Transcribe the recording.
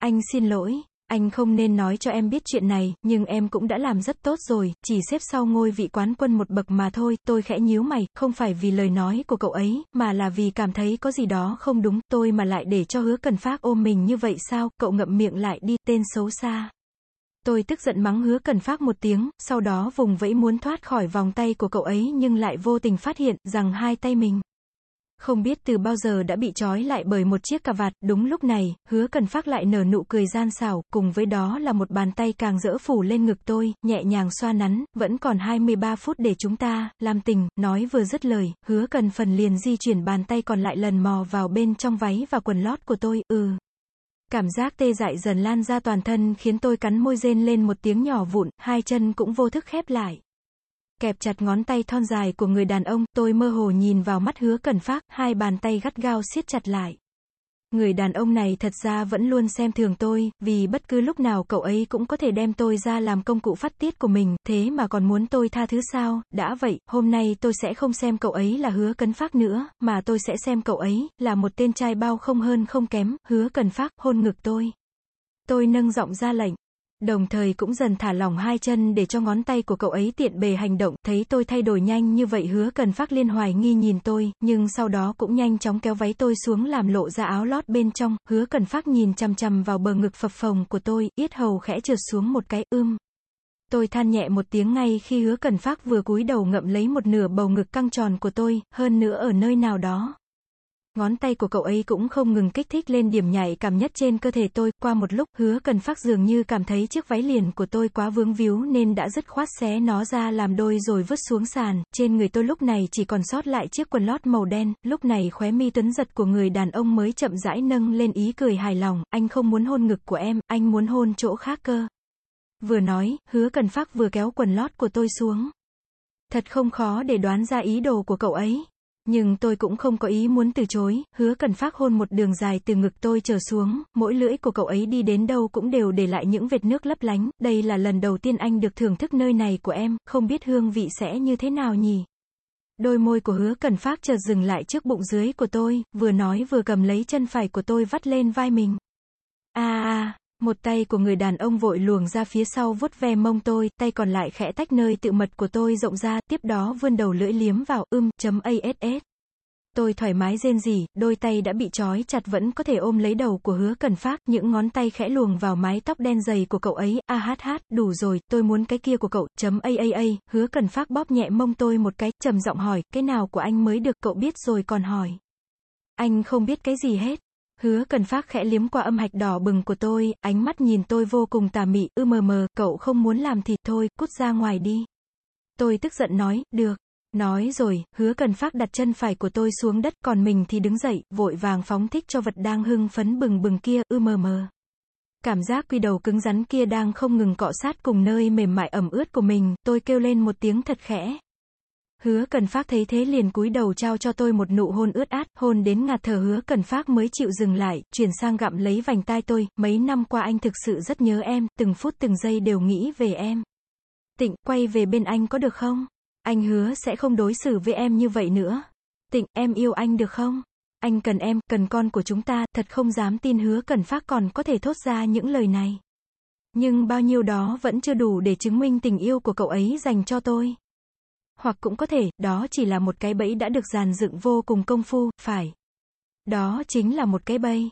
Anh xin lỗi, anh không nên nói cho em biết chuyện này, nhưng em cũng đã làm rất tốt rồi, chỉ xếp sau ngôi vị quán quân một bậc mà thôi, tôi khẽ nhíu mày, không phải vì lời nói của cậu ấy, mà là vì cảm thấy có gì đó không đúng, tôi mà lại để cho hứa cần phát ôm mình như vậy sao, cậu ngậm miệng lại đi, tên xấu xa. Tôi tức giận mắng hứa cần phát một tiếng, sau đó vùng vẫy muốn thoát khỏi vòng tay của cậu ấy nhưng lại vô tình phát hiện rằng hai tay mình không biết từ bao giờ đã bị trói lại bởi một chiếc cà vạt, đúng lúc này, hứa cần phát lại nở nụ cười gian xảo, cùng với đó là một bàn tay càng rỡ phủ lên ngực tôi, nhẹ nhàng xoa nắn, vẫn còn 23 phút để chúng ta, làm tình, nói vừa dứt lời, hứa cần phần liền di chuyển bàn tay còn lại lần mò vào bên trong váy và quần lót của tôi, ừ. Cảm giác tê dại dần lan ra toàn thân khiến tôi cắn môi rên lên một tiếng nhỏ vụn, hai chân cũng vô thức khép lại. Kẹp chặt ngón tay thon dài của người đàn ông, tôi mơ hồ nhìn vào mắt hứa cần phát, hai bàn tay gắt gao siết chặt lại. Người đàn ông này thật ra vẫn luôn xem thường tôi, vì bất cứ lúc nào cậu ấy cũng có thể đem tôi ra làm công cụ phát tiết của mình, thế mà còn muốn tôi tha thứ sao, đã vậy, hôm nay tôi sẽ không xem cậu ấy là hứa cấn phát nữa, mà tôi sẽ xem cậu ấy, là một tên trai bao không hơn không kém, hứa cần phát, hôn ngực tôi. Tôi nâng giọng ra lệnh. Đồng thời cũng dần thả lỏng hai chân để cho ngón tay của cậu ấy tiện bề hành động, thấy tôi thay đổi nhanh như vậy hứa cần phát liên hoài nghi nhìn tôi, nhưng sau đó cũng nhanh chóng kéo váy tôi xuống làm lộ ra áo lót bên trong, hứa cần phát nhìn chằm chằm vào bờ ngực phập phồng của tôi, yết hầu khẽ trượt xuống một cái, ưm. Tôi than nhẹ một tiếng ngay khi hứa cần phát vừa cúi đầu ngậm lấy một nửa bầu ngực căng tròn của tôi, hơn nữa ở nơi nào đó. Ngón tay của cậu ấy cũng không ngừng kích thích lên điểm nhạy cảm nhất trên cơ thể tôi, qua một lúc, hứa cần phát dường như cảm thấy chiếc váy liền của tôi quá vướng víu nên đã dứt khoát xé nó ra làm đôi rồi vứt xuống sàn, trên người tôi lúc này chỉ còn sót lại chiếc quần lót màu đen, lúc này khóe mi tuấn giật của người đàn ông mới chậm rãi nâng lên ý cười hài lòng, anh không muốn hôn ngực của em, anh muốn hôn chỗ khác cơ. Vừa nói, hứa cần phát vừa kéo quần lót của tôi xuống. Thật không khó để đoán ra ý đồ của cậu ấy. Nhưng tôi cũng không có ý muốn từ chối, hứa cần phát hôn một đường dài từ ngực tôi trở xuống, mỗi lưỡi của cậu ấy đi đến đâu cũng đều để lại những vệt nước lấp lánh, đây là lần đầu tiên anh được thưởng thức nơi này của em, không biết hương vị sẽ như thế nào nhỉ? Đôi môi của hứa cần phát chợt dừng lại trước bụng dưới của tôi, vừa nói vừa cầm lấy chân phải của tôi vắt lên vai mình. a a một tay của người đàn ông vội luồng ra phía sau vuốt ve mông tôi, tay còn lại khẽ tách nơi tự mật của tôi rộng ra, tiếp đó vươn đầu lưỡi liếm vào, ưm, chấm ass. Tôi thoải mái rên rỉ, đôi tay đã bị trói chặt vẫn có thể ôm lấy đầu của hứa cần phát, những ngón tay khẽ luồng vào mái tóc đen dày của cậu ấy, a hát hát, đủ rồi, tôi muốn cái kia của cậu, chấm a a a, hứa cần phát bóp nhẹ mông tôi một cái, trầm giọng hỏi, cái nào của anh mới được, cậu biết rồi còn hỏi. Anh không biết cái gì hết. Hứa cần phát khẽ liếm qua âm hạch đỏ bừng của tôi, ánh mắt nhìn tôi vô cùng tà mị, ư mờ mờ, cậu không muốn làm thì thôi, cút ra ngoài đi. Tôi tức giận nói, được. Nói rồi, hứa cần phát đặt chân phải của tôi xuống đất, còn mình thì đứng dậy, vội vàng phóng thích cho vật đang hưng phấn bừng bừng kia, ư mờ mờ. Cảm giác quy đầu cứng rắn kia đang không ngừng cọ sát cùng nơi mềm mại ẩm ướt của mình, tôi kêu lên một tiếng thật khẽ. Hứa cần phát thấy thế liền cúi đầu trao cho tôi một nụ hôn ướt át, hôn đến ngạt thở hứa cần phát mới chịu dừng lại, chuyển sang gặm lấy vành tai tôi, mấy năm qua anh thực sự rất nhớ em, từng phút từng giây đều nghĩ về em. Tịnh, quay về bên anh có được không? Anh hứa sẽ không đối xử với em như vậy nữa. Tịnh, em yêu anh được không? Anh cần em, cần con của chúng ta, thật không dám tin hứa cần phát còn có thể thốt ra những lời này. Nhưng bao nhiêu đó vẫn chưa đủ để chứng minh tình yêu của cậu ấy dành cho tôi. Hoặc cũng có thể, đó chỉ là một cái bẫy đã được dàn dựng vô cùng công phu, phải. Đó chính là một cái bẫy.